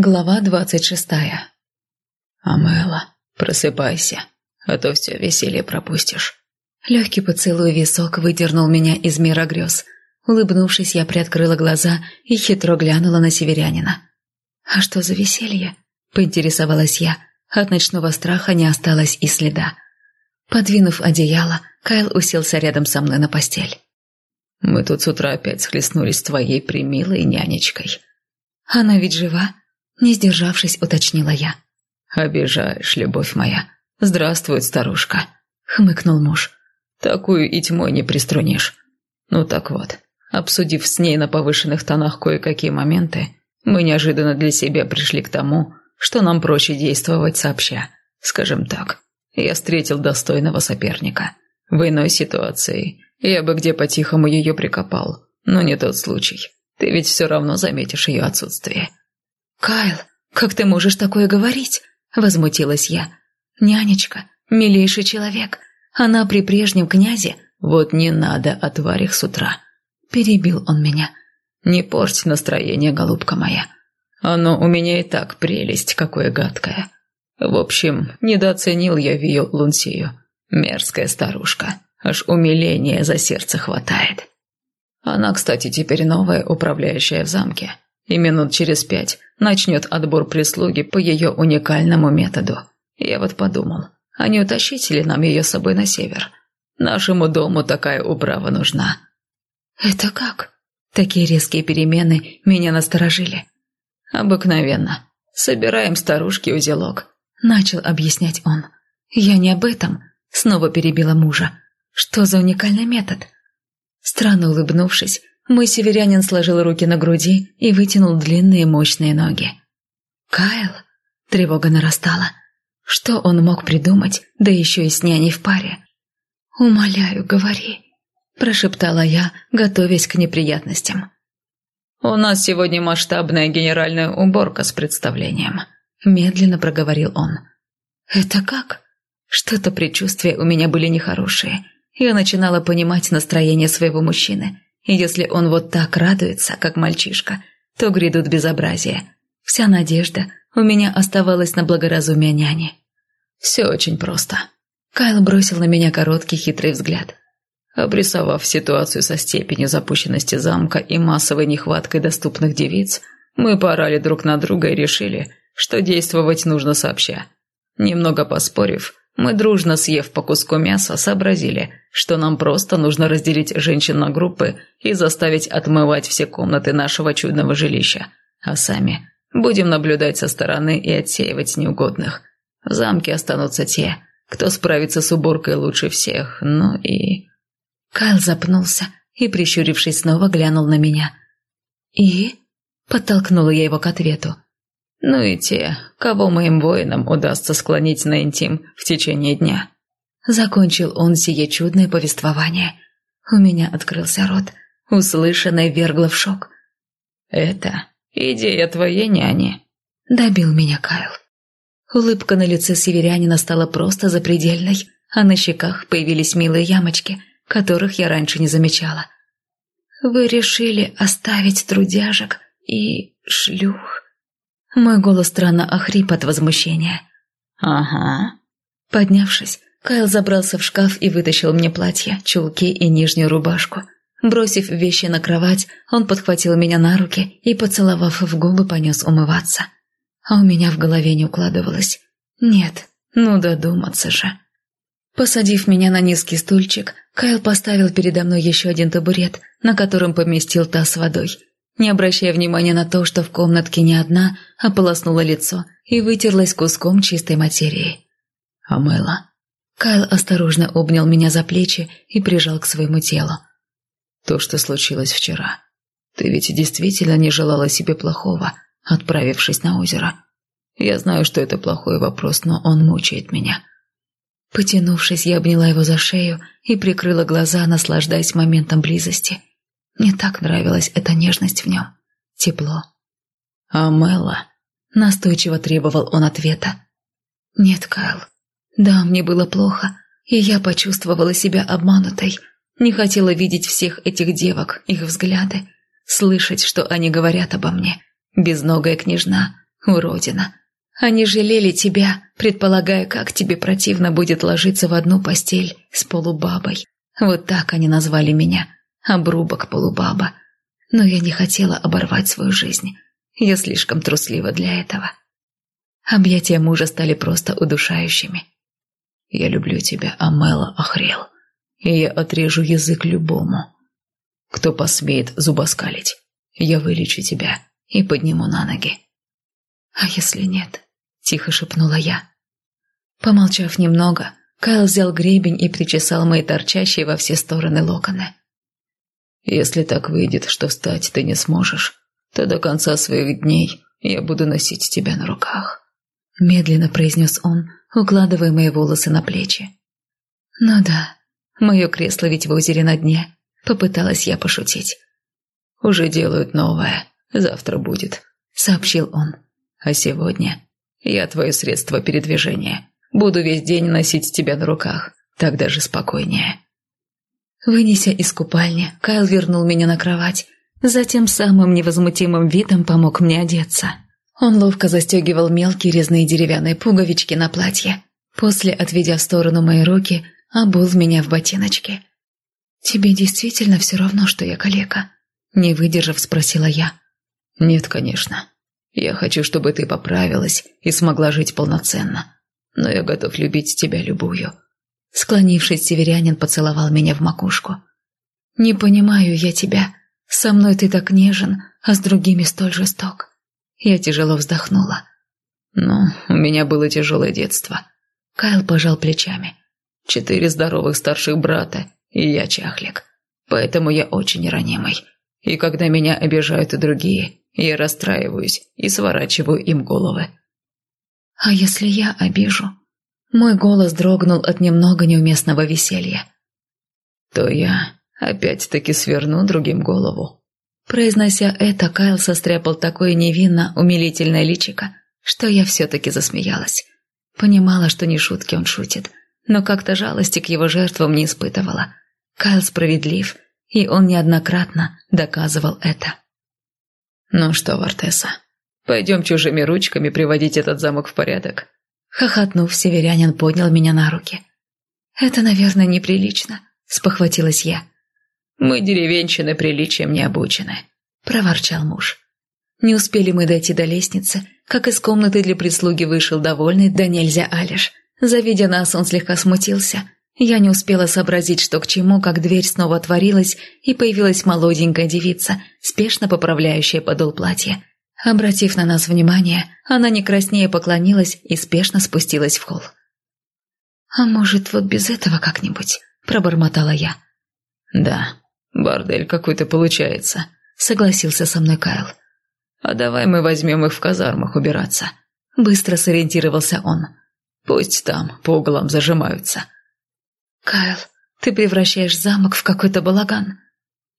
Глава двадцать шестая. «Амела, просыпайся, а то все веселье пропустишь». Легкий поцелуй висок выдернул меня из мира грез. Улыбнувшись, я приоткрыла глаза и хитро глянула на северянина. «А что за веселье?» – поинтересовалась я. От ночного страха не осталось и следа. Подвинув одеяло, Кайл уселся рядом со мной на постель. «Мы тут с утра опять схлестнулись с твоей примилой нянечкой». «Она ведь жива?» Не сдержавшись, уточнила я. «Обижаешь, любовь моя. Здравствует, старушка», — хмыкнул муж. «Такую и тьмой не приструнишь. Ну так вот, обсудив с ней на повышенных тонах кое-какие моменты, мы неожиданно для себя пришли к тому, что нам проще действовать сообща. Скажем так, я встретил достойного соперника. В иной ситуации я бы где по-тихому ее прикопал, но не тот случай. Ты ведь все равно заметишь ее отсутствие. «Кайл, как ты можешь такое говорить?» – возмутилась я. «Нянечка, милейший человек, она при прежнем князе...» «Вот не надо о тварях с утра», – перебил он меня. «Не порть настроение, голубка моя. Оно у меня и так прелесть, какое гадкое. В общем, недооценил я Вию Лунсию. Мерзкая старушка, аж умиления за сердце хватает. Она, кстати, теперь новая управляющая в замке и минут через пять начнет отбор прислуги по ее уникальному методу. Я вот подумал, а не утащить ли нам ее с собой на север? Нашему дому такая управа нужна». «Это как?» Такие резкие перемены меня насторожили. «Обыкновенно. Собираем старушки узелок», — начал объяснять он. «Я не об этом», — снова перебила мужа. «Что за уникальный метод?» Странно улыбнувшись, мой северянин сложил руки на груди и вытянул длинные мощные ноги. «Кайл?» Тревога нарастала. Что он мог придумать, да еще и с няней в паре? «Умоляю, говори», – прошептала я, готовясь к неприятностям. «У нас сегодня масштабная генеральная уборка с представлением», – медленно проговорил он. «Это как?» Что-то предчувствия у меня были нехорошие. Я начинала понимать настроение своего мужчины – если он вот так радуется, как мальчишка, то грядут безобразия. Вся надежда у меня оставалась на благоразумие няни. Все очень просто. Кайл бросил на меня короткий хитрый взгляд. Обрисовав ситуацию со степенью запущенности замка и массовой нехваткой доступных девиц, мы порали друг на друга и решили, что действовать нужно сообща. Немного поспорив, мы дружно, съев по куску мяса, сообразили, что нам просто нужно разделить женщин на группы и заставить отмывать все комнаты нашего чудного жилища, а сами будем наблюдать со стороны и отсеивать неугодных. В замке останутся те, кто справится с уборкой лучше всех, ну и...» Кайл запнулся и, прищурившись, снова глянул на меня. «И?» – подтолкнула я его к ответу. Ну и те, кого моим воинам удастся склонить на интим в течение дня. Закончил он сие чудное повествование. У меня открылся рот. Услышанное вергло в шок. «Это идея твоей няни», — добил меня Кайл. Улыбка на лице северянина стала просто запредельной, а на щеках появились милые ямочки, которых я раньше не замечала. «Вы решили оставить трудяжек и шлюх?» Мой голос странно охрип от возмущения. «Ага». Поднявшись, Кайл забрался в шкаф и вытащил мне платье, чулки и нижнюю рубашку. Бросив вещи на кровать, он подхватил меня на руки и, поцеловав в губы, понес умываться. А у меня в голове не укладывалось. Нет, ну додуматься же. Посадив меня на низкий стульчик, Кайл поставил передо мной еще один табурет, на котором поместил таз с водой – не обращая внимания на то, что в комнатке не одна, ополоснула лицо и вытерлась куском чистой материи. «Амела?» Кайл осторожно обнял меня за плечи и прижал к своему телу. «То, что случилось вчера. Ты ведь действительно не желала себе плохого, отправившись на озеро. Я знаю, что это плохой вопрос, но он мучает меня». Потянувшись, я обняла его за шею и прикрыла глаза, наслаждаясь моментом близости – мне так нравилась эта нежность в нем. Тепло. «А Мелла?» Настойчиво требовал он ответа. «Нет, Кайл. Да, мне было плохо, и я почувствовала себя обманутой. Не хотела видеть всех этих девок, их взгляды, слышать, что они говорят обо мне. Безногая княжна, Уродина. Они жалели тебя, предполагая, как тебе противно будет ложиться в одну постель с полубабой. Вот так они назвали меня. Обрубок полубаба. Но я не хотела оборвать свою жизнь. Я слишком труслива для этого. Объятия мужа стали просто удушающими. «Я люблю тебя, Амела Охрел, и я отрежу язык любому. Кто посмеет зубоскалить, я вылечу тебя и подниму на ноги». «А если нет?» – тихо шепнула я. Помолчав немного, Кайл взял гребень и причесал мои торчащие во все стороны локоны. «Если так выйдет, что встать ты не сможешь, то до конца своих дней я буду носить тебя на руках», – медленно произнес он, укладывая мои волосы на плечи. «Ну да, мое кресло ведь в озере на дне», – попыталась я пошутить. «Уже делают новое, завтра будет», – сообщил он. «А сегодня я твое средство передвижения. Буду весь день носить тебя на руках, так даже спокойнее». Вынеся из купальни, Кайл вернул меня на кровать, затем самым невозмутимым видом помог мне одеться. Он ловко застегивал мелкие резные деревянные пуговички на платье. После, отведя в сторону мои руки, обул меня в ботиночки. «Тебе действительно все равно, что я калека?» Не выдержав, спросила я. «Нет, конечно. Я хочу, чтобы ты поправилась и смогла жить полноценно. Но я готов любить тебя любую. Склонившись, северянин поцеловал меня в макушку. «Не понимаю я тебя. Со мной ты так нежен, а с другими столь жесток». Я тяжело вздохнула. «Ну, у меня было тяжелое детство». Кайл пожал плечами. «Четыре здоровых старших брата, и я чахлик. Поэтому я очень ранимый. И когда меня обижают и другие, я расстраиваюсь и сворачиваю им головы». «А если я обижу?» Мой голос дрогнул от немного неуместного веселья. «То я опять-таки сверну другим голову». Произнося это, Кайл состряпал такое невинно умилительное личико, что я все-таки засмеялась. Понимала, что не шутки он шутит, но как-то жалости к его жертвам не испытывала. Кайл справедлив, и он неоднократно доказывал это. «Ну что, Вартеса, пойдем чужими ручками приводить этот замок в порядок?» Хохотнув, северянин поднял меня на руки. «Это, наверное, неприлично», — спохватилась я. «Мы, деревенщины, приличием не обучены», — проворчал муж. Не успели мы дойти до лестницы, как из комнаты для прислуги вышел довольный да нельзя Алиш. Завидя нас, он слегка смутился. Я не успела сообразить, что к чему, как дверь снова отворилась, и появилась молоденькая девица, спешно поправляющая подол платья. Обратив на нас внимание, она не краснее поклонилась и спешно спустилась в холл. «А может, вот без этого как-нибудь?» – пробормотала я. «Да, бордель какой-то получается», – согласился со мной Кайл. «А давай мы возьмем их в казармах убираться». Быстро сориентировался он. «Пусть там по углам зажимаются». «Кайл, ты превращаешь замок в какой-то балаган».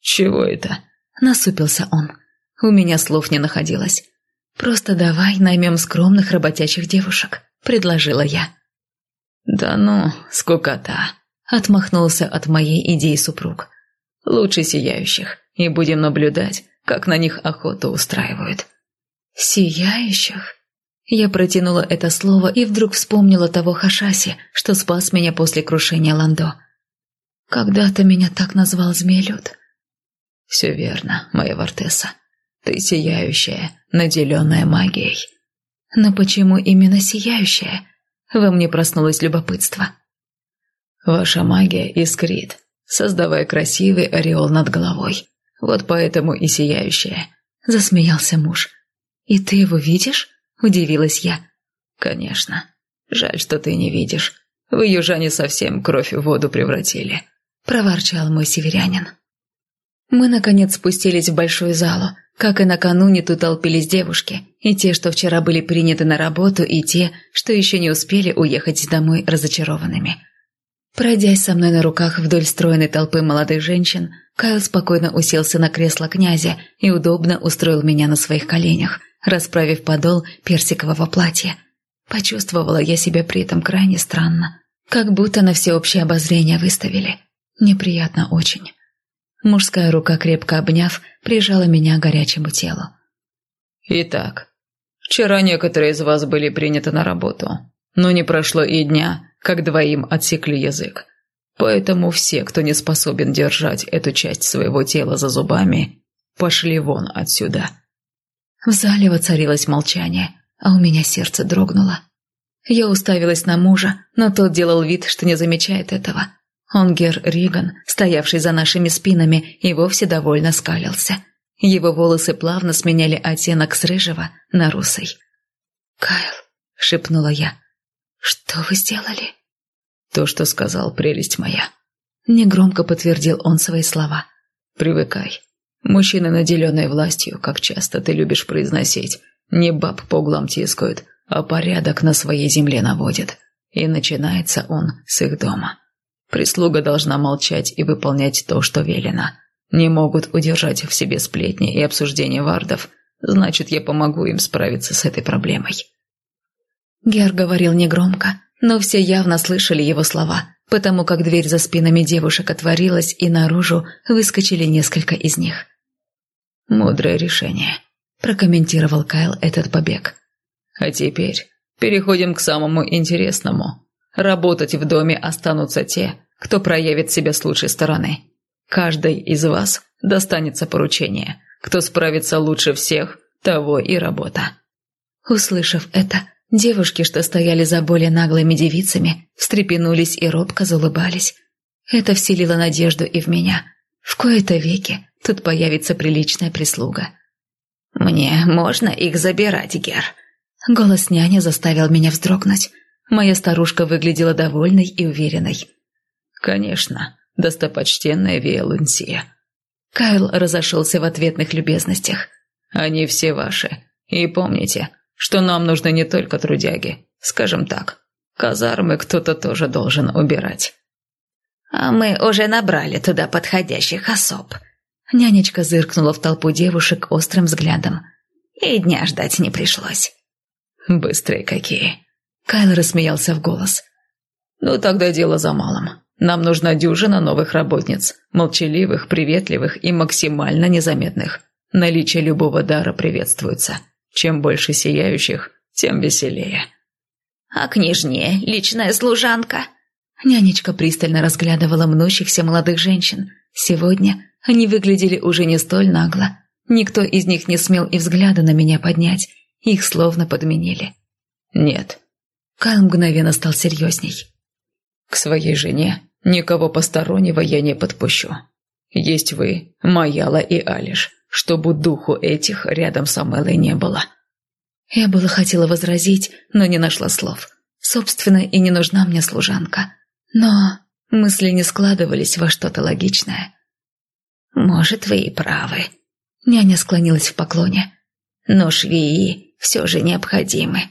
«Чего это?» – насупился он. У меня слов не находилось. «Просто давай наймем скромных работящих девушек», — предложила я. «Да ну, скукота», — отмахнулся от моей идеи супруг. «Лучше сияющих, и будем наблюдать, как на них охоту устраивают». «Сияющих?» Я протянула это слово и вдруг вспомнила того Хашаси, что спас меня после крушения Ландо. Когда-то меня так назвал Змейлюд. «Все верно, моя Вартеса. Ты сияющая, наделенная магией. Но почему именно сияющая? Во мне проснулось любопытство. Ваша магия искрит, создавая красивый ореол над головой. Вот поэтому и сияющая. Засмеялся муж. И ты его видишь? Удивилась я. Конечно. Жаль, что ты не видишь. Вы, южане, совсем кровь в воду превратили. Проворчал мой северянин. Мы, наконец, спустились в большую залу. Как и накануне, тут толпились девушки. И те, что вчера были приняты на работу, и те, что еще не успели уехать домой разочарованными. Пройдясь со мной на руках вдоль стройной толпы молодых женщин, Кайл спокойно уселся на кресло князя и удобно устроил меня на своих коленях, расправив подол персикового платья. Почувствовала я себя при этом крайне странно, как будто на всеобщее обозрение выставили. Неприятно очень. Мужская рука, крепко обняв, прижала меня к горячему телу. «Итак, Вчера некоторые из вас были приняты на работу, но не прошло и дня, как двоим отсекли язык. Поэтому все, кто не способен держать эту часть своего тела за зубами, пошли вон отсюда». В зале воцарилось молчание, а у меня сердце дрогнуло. Я уставилась на мужа, но тот делал вид, что не замечает этого. Онгер Риган, стоявший за нашими спинами, и вовсе довольно скалился. Его волосы плавно сменяли оттенок с рыжего на русый. «Кайл», — шепнула я, — «что вы сделали?» «То, что сказал, прелесть моя». Негромко подтвердил он свои слова. «Привыкай. Мужчины, наделенные властью, как часто ты любишь произносить, не баб по углам тискают, а порядок на своей земле наводят. И начинается он с их дома. Прислуга должна молчать и выполнять то, что велено. Не могут удержать в себе сплетни и обсуждения вардов, значит, я помогу им справиться с этой проблемой. Гер говорил негромко, но все явно слышали его слова, потому как дверь за спинами девушек отворилась, и наружу выскочили несколько из них. «Мудрое решение», – прокомментировал Кайл этот побег. «А теперь переходим к самому интересному. Работать в доме останутся те, кто проявит себя с лучшей стороны. Каждой из вас достанется поручение. Кто справится лучше всех, того и работа». Услышав это, девушки, что стояли за более наглыми девицами, встрепенулись и робко заулыбались. Это вселило надежду и в меня. В кои-то веки тут появится приличная прислуга. «Мне можно их забирать, Гер?» Голос няни заставил меня вздрогнуть. Моя старушка выглядела довольной и уверенной. «Конечно, достопочтенная Виолунсия». Кайл разошелся в ответных любезностях. «Они все ваши. И помните, что нам нужны не только трудяги. Скажем так, казармы кто-то тоже должен убирать». «А мы уже набрали туда подходящих особ». Нянечка зыркнула в толпу девушек острым взглядом. «И дня ждать не пришлось». «Быстрые какие!» Кайл рассмеялся в голос. «Ну, тогда дело за малым. Нам нужна дюжина новых работниц, молчаливых, приветливых и максимально незаметных. Наличие любого дара приветствуется. Чем больше сияющих, тем веселее». «А княжне личная служанка?» Нянечка пристально разглядывала мнущихся молодых женщин. Сегодня они выглядели уже не столь нагло. Никто из них не смел и взгляда на меня поднять. Их словно подменили. «Нет». Кайл мгновенно стал серьезней. «К своей жене никого постороннего я не подпущу. Есть вы, Маяла и Алиш, чтобы духу этих рядом с Амелой не было». Я было хотела возразить, но не нашла слов. Собственно, и не нужна мне служанка. Но мысли не складывались во что-то логичное. «Может, вы и правы». Няня склонилась в поклоне. «Но швеи все же необходимы.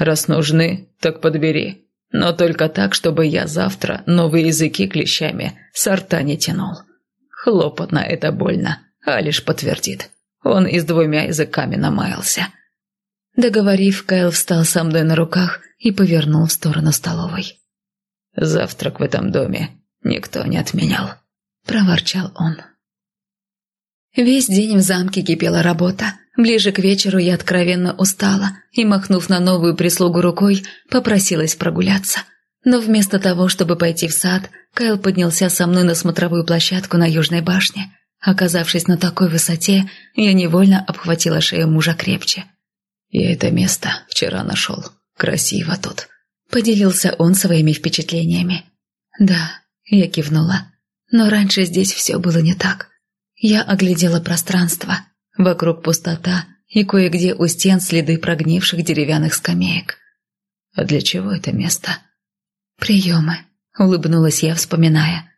Раз нужны, так подбери. Но только так, чтобы я завтра новые языки клещами сорта не тянул. Хлопотно это больно, а лишь подтвердит. Он и с двумя языками намаялся. Договорив, Кайл встал со мной на руках и повернул в сторону столовой. «Завтрак в этом доме никто не отменял», – проворчал он. Весь день в замке кипела работа. Ближе к вечеру я откровенно устала и, махнув на новую прислугу рукой, попросилась прогуляться. Но вместо того, чтобы пойти в сад, Кайл поднялся со мной на смотровую площадку на Южной башне. Оказавшись на такой высоте, я невольно обхватила шею мужа крепче. «Я это место вчера нашел. Красиво тут», — поделился он своими впечатлениями. «Да», — я кивнула. «Но раньше здесь все было не так. Я оглядела пространство. Вокруг пустота и кое-где у стен следы прогнивших деревянных скамеек. «А для чего это место?» «Приемы», — улыбнулась я, вспоминая.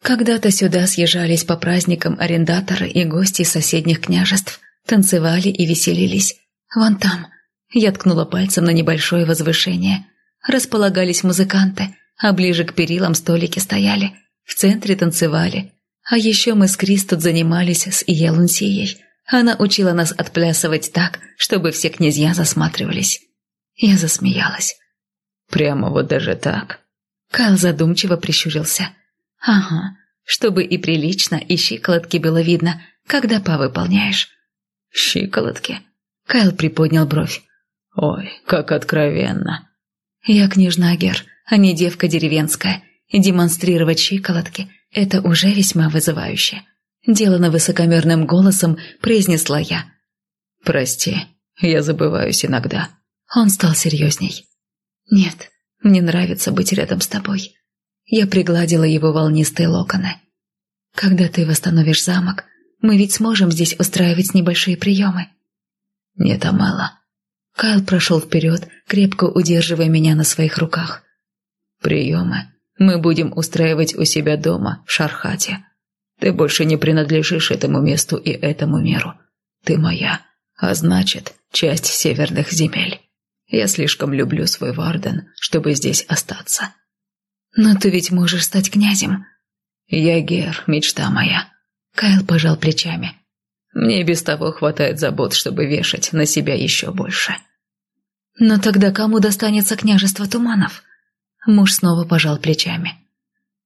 Когда-то сюда съезжались по праздникам арендаторы и гости из соседних княжеств, танцевали и веселились. Вон там, я ткнула пальцем на небольшое возвышение. Располагались музыканты, а ближе к перилам столики стояли. В центре танцевали, а еще мы с Крис тут занимались с Елунсией. Она учила нас отплясывать так, чтобы все князья засматривались. Я засмеялась. «Прямо вот даже так?» Кайл задумчиво прищурился. «Ага, чтобы и прилично, и щиколотки было видно, когда па выполняешь». «Щиколотки?» Кайл приподнял бровь. Ой, как откровенно. Я княжна Гер, а не девка деревенская, и демонстрировать щиколотки – это уже весьма вызывающе. Делано высокомерным голосом произнесла я. «Прости, я забываюсь иногда». Он стал серьезней. «Нет, мне нравится быть рядом с тобой». Я пригладила его волнистые локоны. «Когда ты восстановишь замок, мы ведь сможем здесь устраивать небольшие приемы». «Нет, Амела». Кайл прошел вперед, крепко удерживая меня на своих руках. «Приемы мы будем устраивать у себя дома, в Шархате. Ты больше не принадлежишь этому месту и этому миру. Ты моя, а значит, часть северных земель. Я слишком люблю свой Варден, чтобы здесь остаться». «Но ты ведь можешь стать князем». «Я Гер, мечта моя». Кайл пожал плечами. «Мне без того хватает забот, чтобы вешать на себя еще больше». «Но тогда кому достанется княжество туманов?» Муж снова пожал плечами.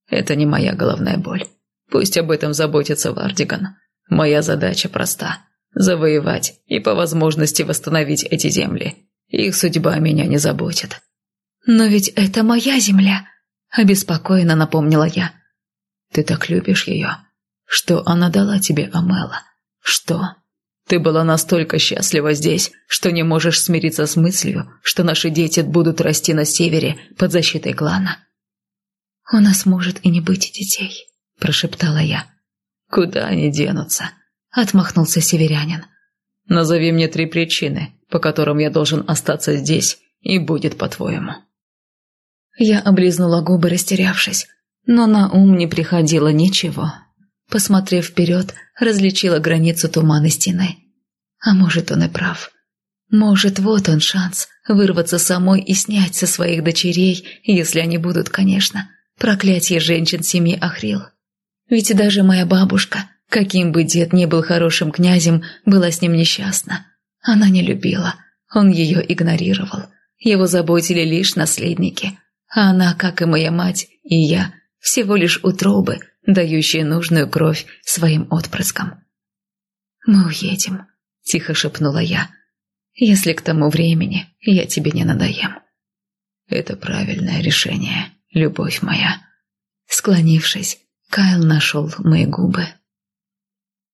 «Это не моя головная боль. Пусть об этом заботится Вардиган. Моя задача проста – завоевать и по возможности восстановить эти земли. Их судьба меня не заботит». «Но ведь это моя земля», – обеспокоенно напомнила я. «Ты так любишь ее. Что она дала тебе, Амела? Что?» Ты была настолько счастлива здесь, что не можешь смириться с мыслью, что наши дети будут расти на севере под защитой клана. «У нас может и не быть детей», – прошептала я. «Куда они денутся?» – отмахнулся северянин. «Назови мне три причины, по которым я должен остаться здесь, и будет по-твоему». Я облизнула губы, растерявшись, но на ум не приходило ничего. Посмотрев вперед, различила границу туманной стены. А может, он и прав. Может, вот он шанс вырваться самой и снять со своих дочерей, если они будут, конечно, проклятие женщин семьи Ахрил. Ведь даже моя бабушка, каким бы дед ни был хорошим князем, была с ним несчастна. Она не любила, он ее игнорировал. Его заботили лишь наследники. А она, как и моя мать, и я, всего лишь утробы – дающие нужную кровь своим отпрыскам. «Мы уедем», — тихо шепнула я, — «если к тому времени я тебе не надоем». «Это правильное решение, любовь моя». Склонившись, Кайл нашел мои губы.